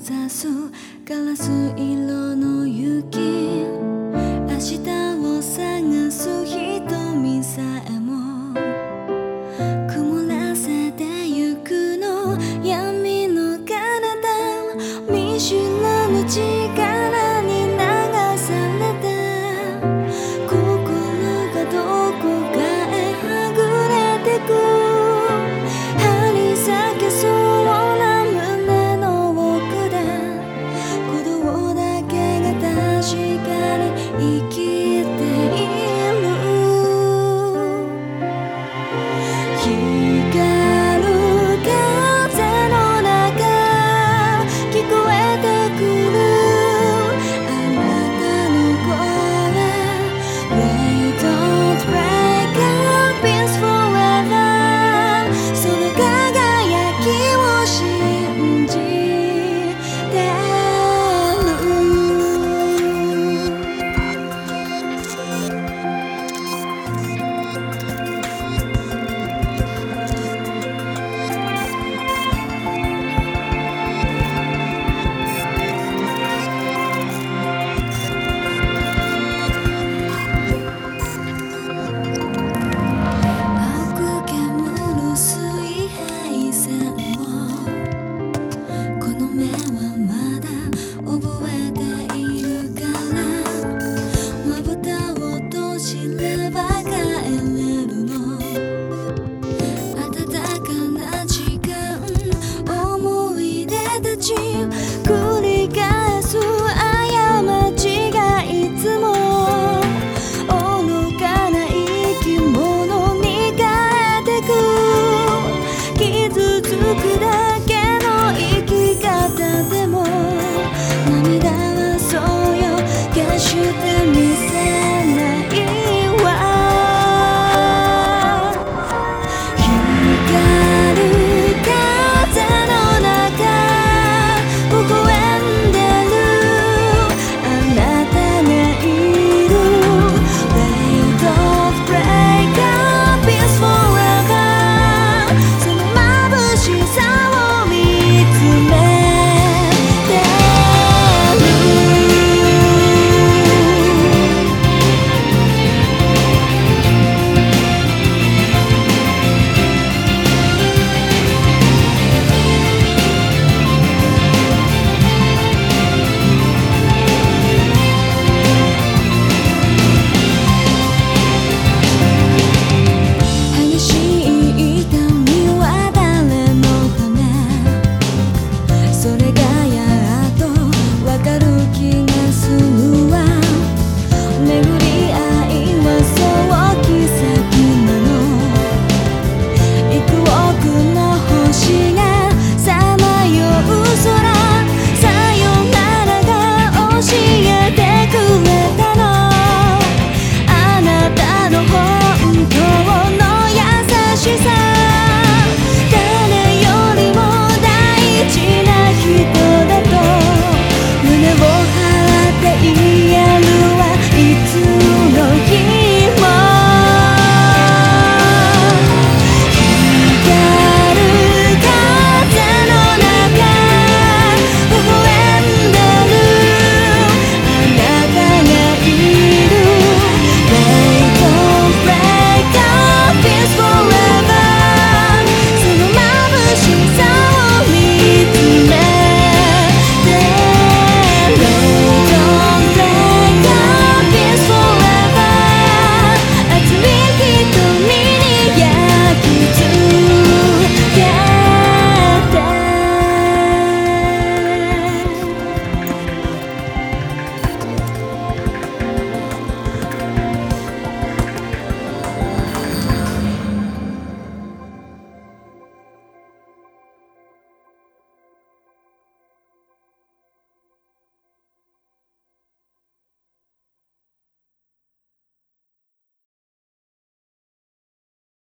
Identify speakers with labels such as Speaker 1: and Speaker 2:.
Speaker 1: ざすガラス色の雪